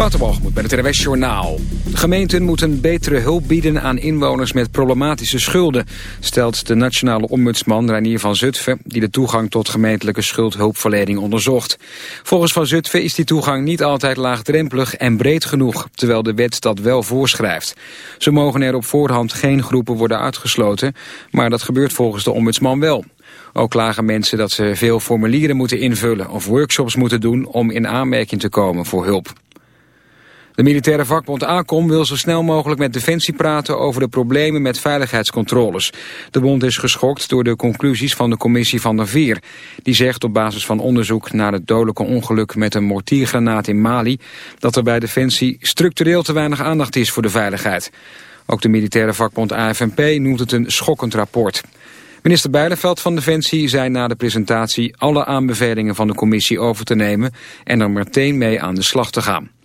Waterbalgemoed bij het RWS Journaal. Gemeenten moeten betere hulp bieden aan inwoners met problematische schulden... stelt de nationale ombudsman Reinier van Zutphen... die de toegang tot gemeentelijke schuldhulpverlening onderzocht. Volgens Van Zutphen is die toegang niet altijd laagdrempelig en breed genoeg... terwijl de wet dat wel voorschrijft. Zo mogen er op voorhand geen groepen worden uitgesloten... maar dat gebeurt volgens de ombudsman wel. Ook klagen mensen dat ze veel formulieren moeten invullen... of workshops moeten doen om in aanmerking te komen voor hulp. De militaire vakbond ACOM wil zo snel mogelijk met Defensie praten over de problemen met veiligheidscontroles. De bond is geschokt door de conclusies van de commissie van der Veer. Die zegt op basis van onderzoek naar het dodelijke ongeluk met een mortiergranaat in Mali... dat er bij Defensie structureel te weinig aandacht is voor de veiligheid. Ook de militaire vakbond AFNP noemt het een schokkend rapport. Minister Bijleveld van Defensie zei na de presentatie alle aanbevelingen van de commissie over te nemen en er meteen mee aan de slag te gaan.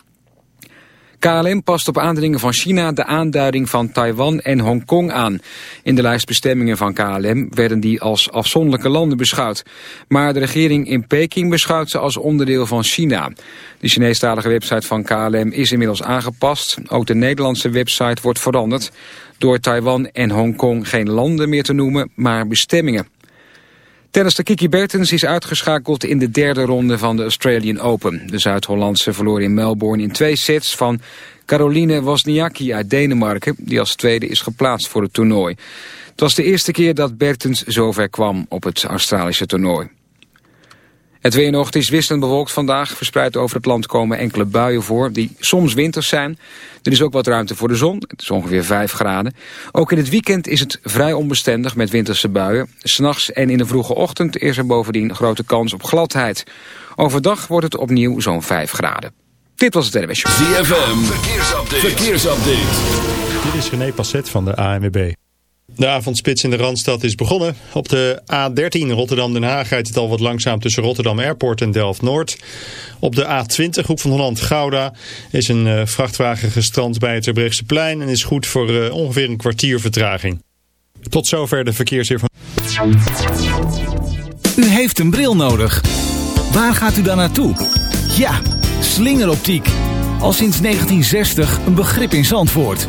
KLM past op aandringen van China de aanduiding van Taiwan en Hongkong aan. In de lijst bestemmingen van KLM werden die als afzonderlijke landen beschouwd. Maar de regering in Peking beschouwt ze als onderdeel van China. De Chineestalige website van KLM is inmiddels aangepast. Ook de Nederlandse website wordt veranderd. Door Taiwan en Hongkong geen landen meer te noemen, maar bestemmingen. Tennister Kiki Bertens is uitgeschakeld in de derde ronde van de Australian Open. De Zuid-Hollandse verloor in Melbourne in twee sets van Caroline Wozniacki uit Denemarken... die als tweede is geplaatst voor het toernooi. Het was de eerste keer dat Bertens zover kwam op het Australische toernooi. Het weer nog, het is wisselend bewolkt vandaag. Verspreid over het land komen enkele buien voor die soms winters zijn. Er is ook wat ruimte voor de zon. Het is ongeveer 5 graden. Ook in het weekend is het vrij onbestendig met winterse buien. S'nachts en in de vroege ochtend is er bovendien grote kans op gladheid. Overdag wordt het opnieuw zo'n 5 graden. Dit was het NWS Show. ZFM, verkeersupdate. verkeersupdate. Dit is René Passet van de ANWB. De avondspits in de Randstad is begonnen. Op de A13 Rotterdam-Den Haag rijdt het al wat langzaam tussen Rotterdam Airport en Delft-Noord. Op de A20 Hoek van Holland-Gouda is een uh, vrachtwagen gestrand bij het plein en is goed voor uh, ongeveer een kwartier vertraging. Tot zover de verkeersinformatie. U heeft een bril nodig. Waar gaat u dan naartoe? Ja, slingeroptiek. Al sinds 1960 een begrip in Zandvoort.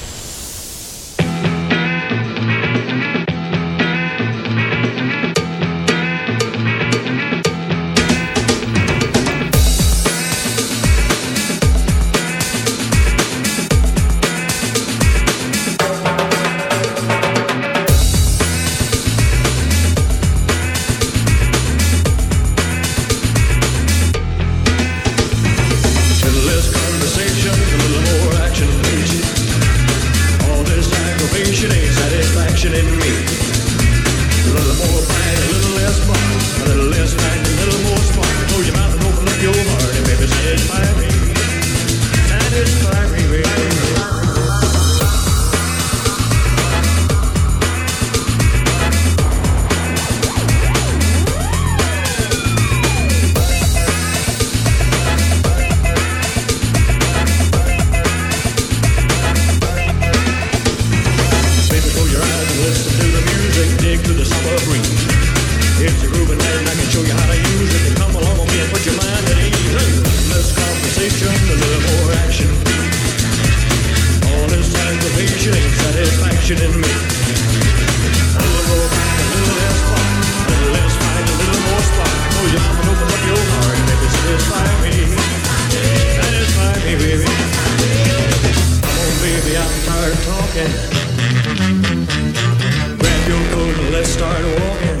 let's start walking.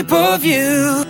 shape of you.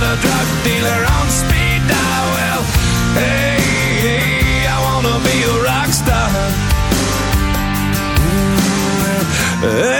got a drug dealer on speed dial. Hey, hey, I wanna be a rock star. Hey, hey,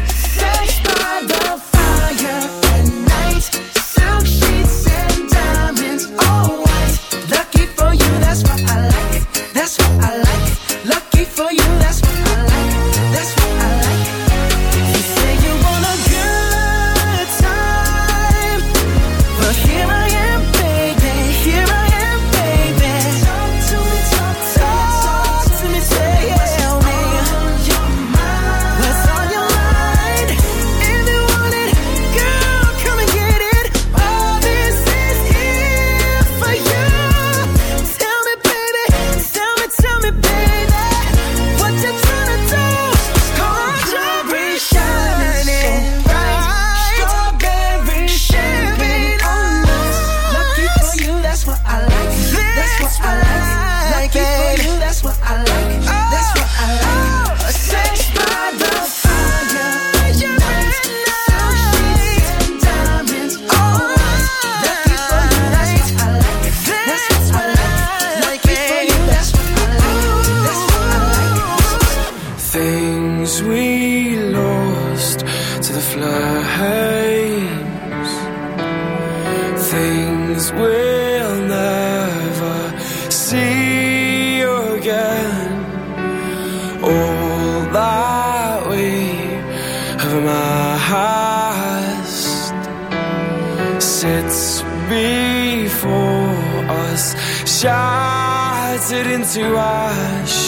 shattered into ash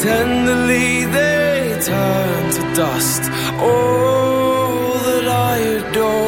Tenderly they turn to dust. All that I adored.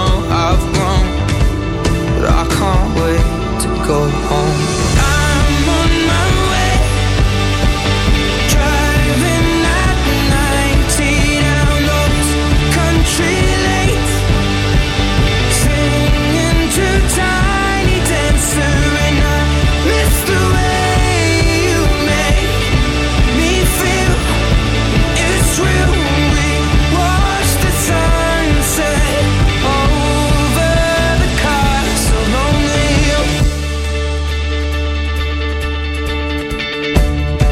go home.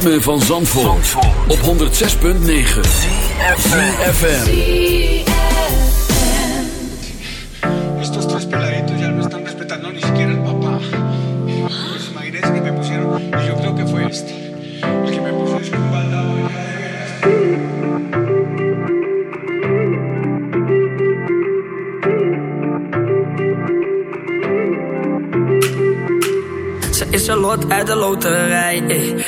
ritme van Zandvoort, op 106.9 FM. Estos tres peladitos ya no están respetando ni siquiera al papá. Pues imagínense que me pusieron, y yo creo que fue este, el que me puso es un baldado de Ze is een lot uit de loterij. eh.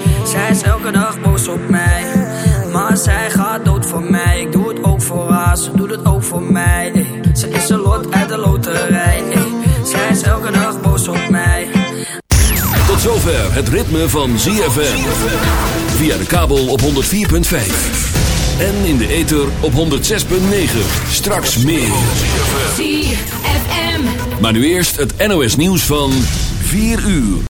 Zij is elke dag boos op mij. Maar zij gaat dood voor mij. Ik doe het ook voor haar, ze doet het ook voor mij. ey. Ze is een lot uit de loterij. ey. Zij is elke dag boos op mij. Tot zover het ritme van ZFM. Via de kabel op 104.5. En in de ether op 106.9. Straks meer. ZFM. Maar nu eerst het NOS nieuws van 4 uur.